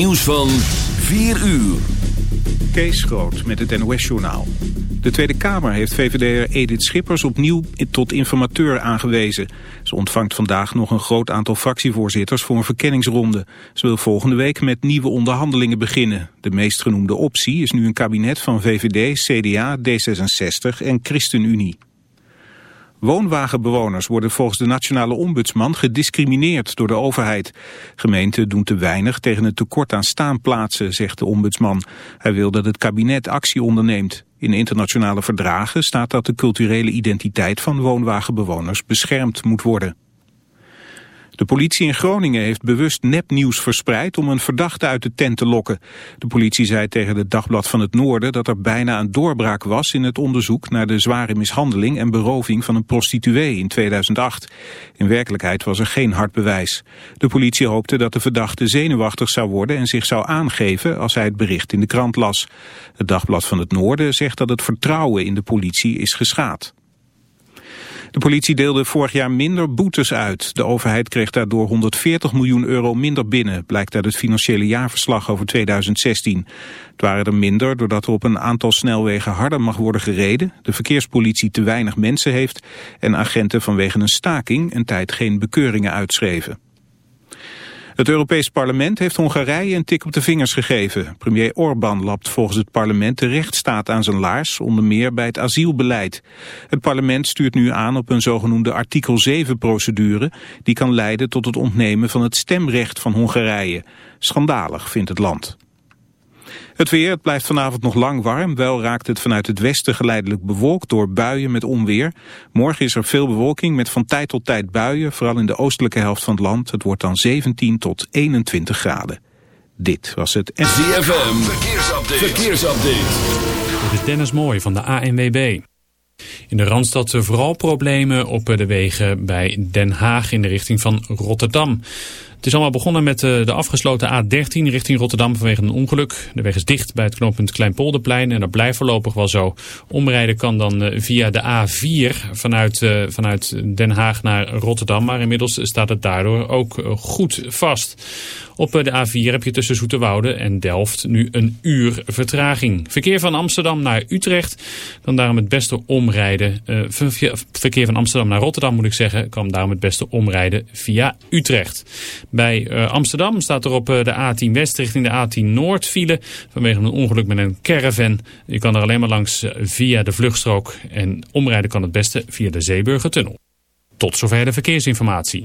Nieuws van 4 uur. Kees Groot met het NOS-journaal. De Tweede Kamer heeft VVD'er Edith Schippers opnieuw tot informateur aangewezen. Ze ontvangt vandaag nog een groot aantal fractievoorzitters voor een verkenningsronde. Ze wil volgende week met nieuwe onderhandelingen beginnen. De meest genoemde optie is nu een kabinet van VVD, CDA, D66 en ChristenUnie. Woonwagenbewoners worden volgens de nationale ombudsman gediscrimineerd door de overheid. Gemeenten doen te weinig tegen het tekort aan staanplaatsen, zegt de ombudsman. Hij wil dat het kabinet actie onderneemt. In internationale verdragen staat dat de culturele identiteit van woonwagenbewoners beschermd moet worden. De politie in Groningen heeft bewust nepnieuws verspreid om een verdachte uit de tent te lokken. De politie zei tegen het Dagblad van het Noorden dat er bijna een doorbraak was in het onderzoek naar de zware mishandeling en beroving van een prostituee in 2008. In werkelijkheid was er geen hard bewijs. De politie hoopte dat de verdachte zenuwachtig zou worden en zich zou aangeven als hij het bericht in de krant las. Het Dagblad van het Noorden zegt dat het vertrouwen in de politie is geschaad. De politie deelde vorig jaar minder boetes uit. De overheid kreeg daardoor 140 miljoen euro minder binnen, blijkt uit het financiële jaarverslag over 2016. Het waren er minder doordat er op een aantal snelwegen harder mag worden gereden, de verkeerspolitie te weinig mensen heeft en agenten vanwege een staking een tijd geen bekeuringen uitschreven. Het Europees Parlement heeft Hongarije een tik op de vingers gegeven. Premier Orbán lapt volgens het parlement de rechtsstaat aan zijn laars, onder meer bij het asielbeleid. Het parlement stuurt nu aan op een zogenoemde artikel 7-procedure... die kan leiden tot het ontnemen van het stemrecht van Hongarije. Schandalig, vindt het land. Het weer, het blijft vanavond nog lang warm. Wel raakt het vanuit het westen geleidelijk bewolkt door buien met onweer. Morgen is er veel bewolking met van tijd tot tijd buien. Vooral in de oostelijke helft van het land. Het wordt dan 17 tot 21 graden. Dit was het... ZFM, verkeersupdate. verkeersupdate. Dit is Dennis Mooij van de ANWB. In de Randstad vooral problemen op de wegen bij Den Haag in de richting van Rotterdam. Het is allemaal begonnen met eh, de afgesloten A13 richting Rotterdam vanwege een ongeluk. De weg is dicht bij het knooppunt Kleinpolderplein en dat blijft voorlopig wel zo. Omrijden kan dan eh, via de A4 vanuit, eh, vanuit Den Haag naar Rotterdam. Maar inmiddels staat het daardoor ook goed vast. Op de A4 heb je tussen Zoeterwoude en Delft nu een uur vertraging. Verkeer van Amsterdam naar Utrecht kan daarom het beste omrijden. verkeer van Amsterdam naar Rotterdam moet ik zeggen, kan daarom het beste omrijden via Utrecht. Bij uh, Amsterdam staat er op uh, de A10 West richting de A10 Noord file. Vanwege een ongeluk met een caravan. Je kan er alleen maar langs via de vluchtstrook. En omrijden kan het beste via de Zeeburgertunnel. Tot zover de verkeersinformatie.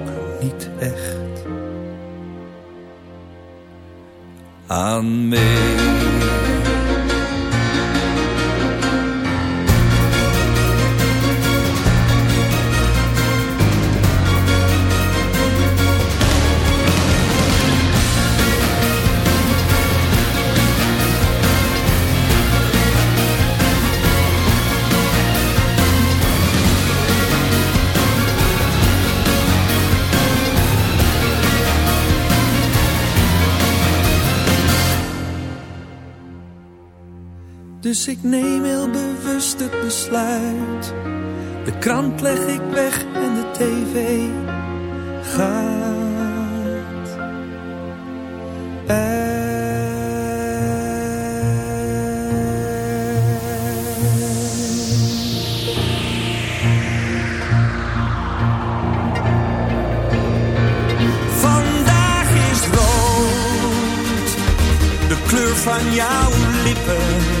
niet echt aan mee. Dus ik neem heel bewust het besluit. De krant leg ik weg en de tv gaat. uit. Vandaag is rood, de kleur van jouw lippen.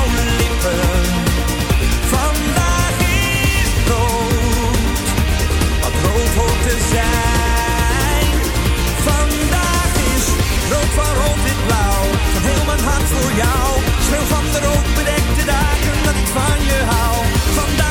rood van blauw, van heel mijn hart voor jou. Schreeuw van de rood bedekte dagen dat ik van je hou. Vandaag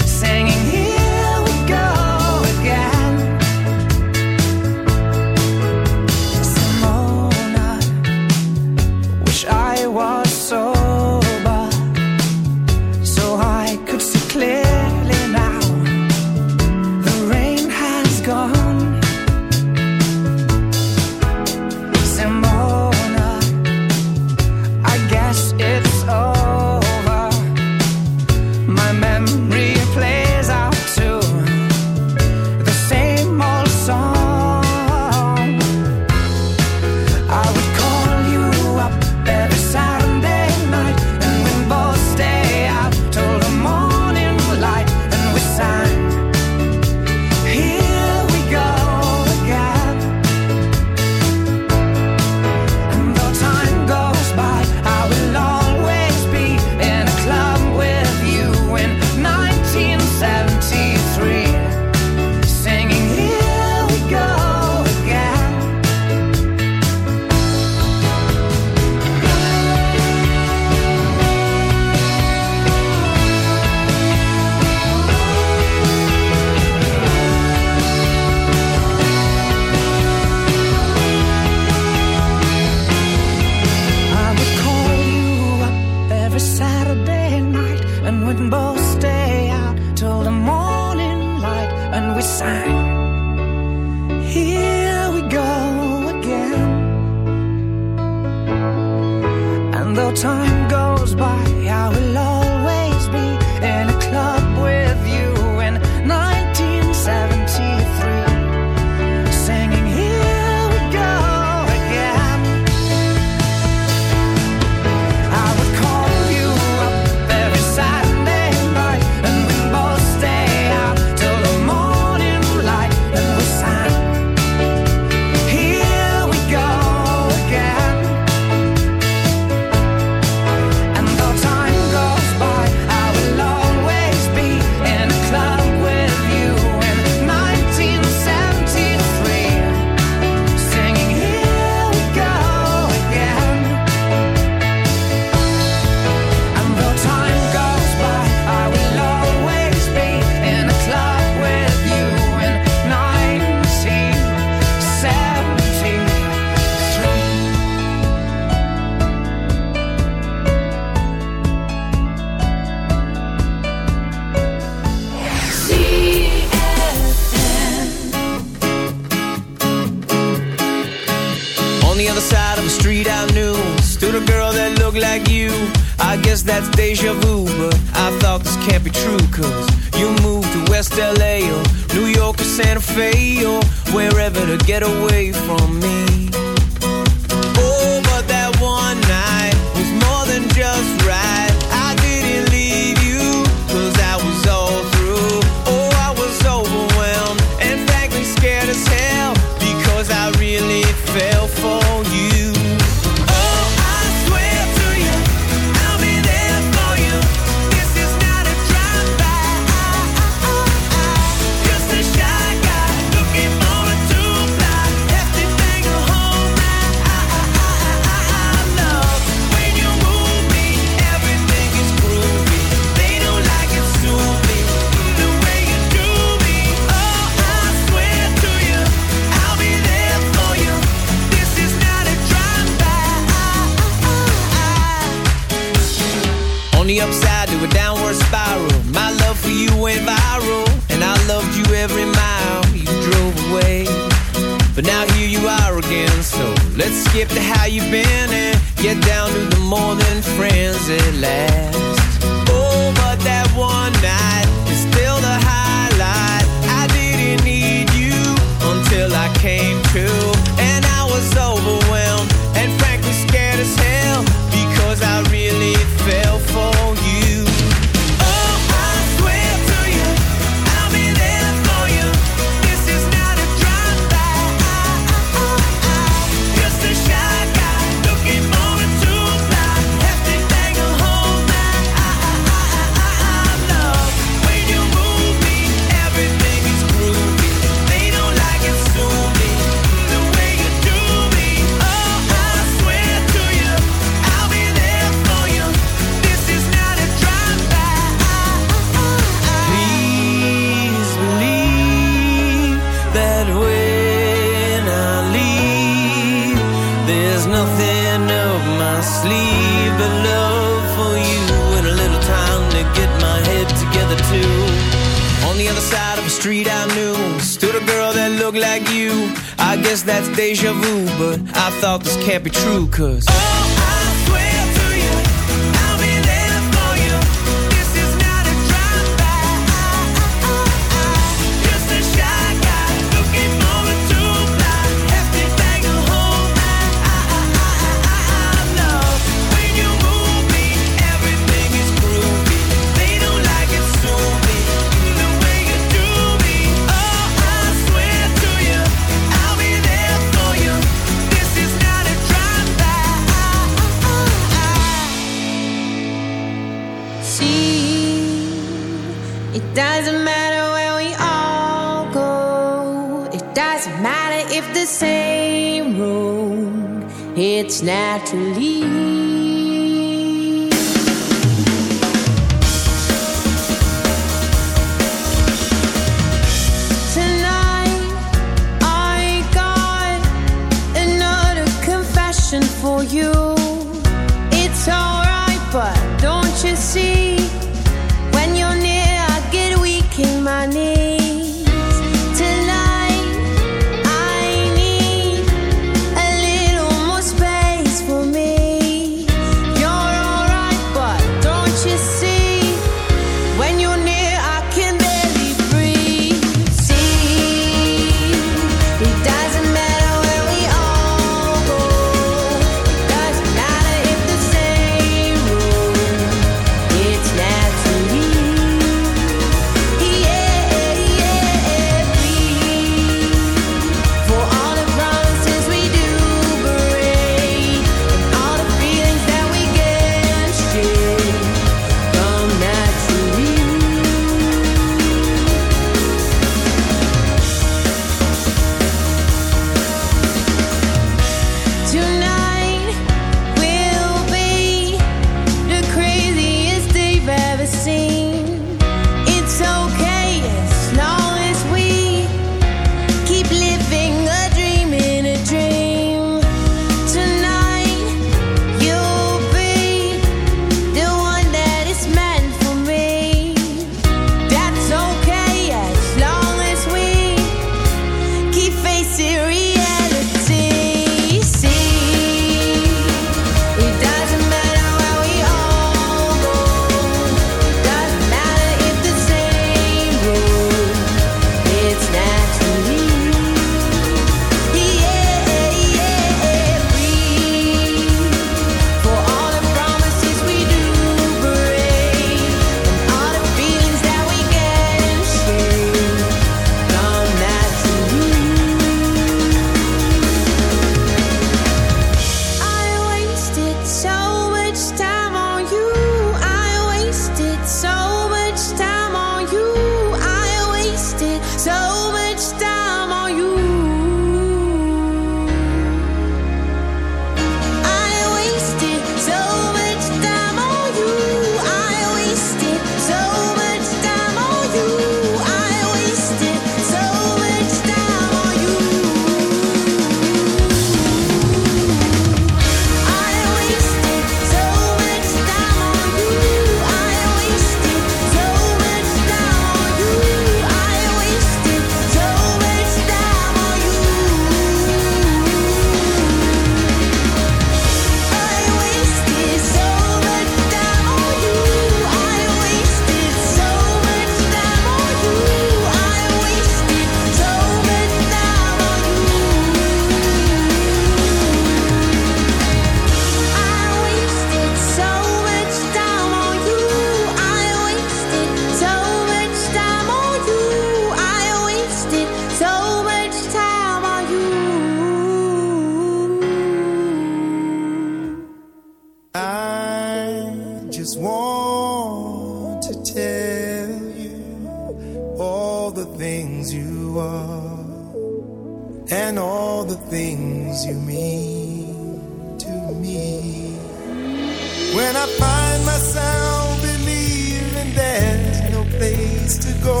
myself believing there's no place to go.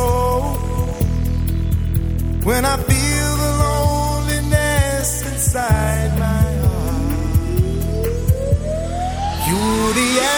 When I feel the loneliness inside my heart, you're the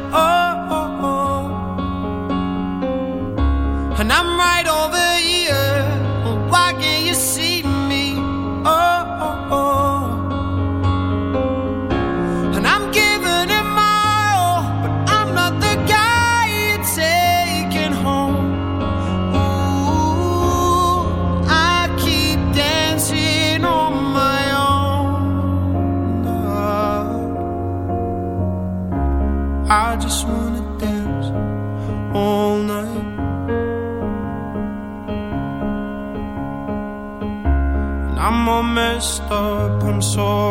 soul.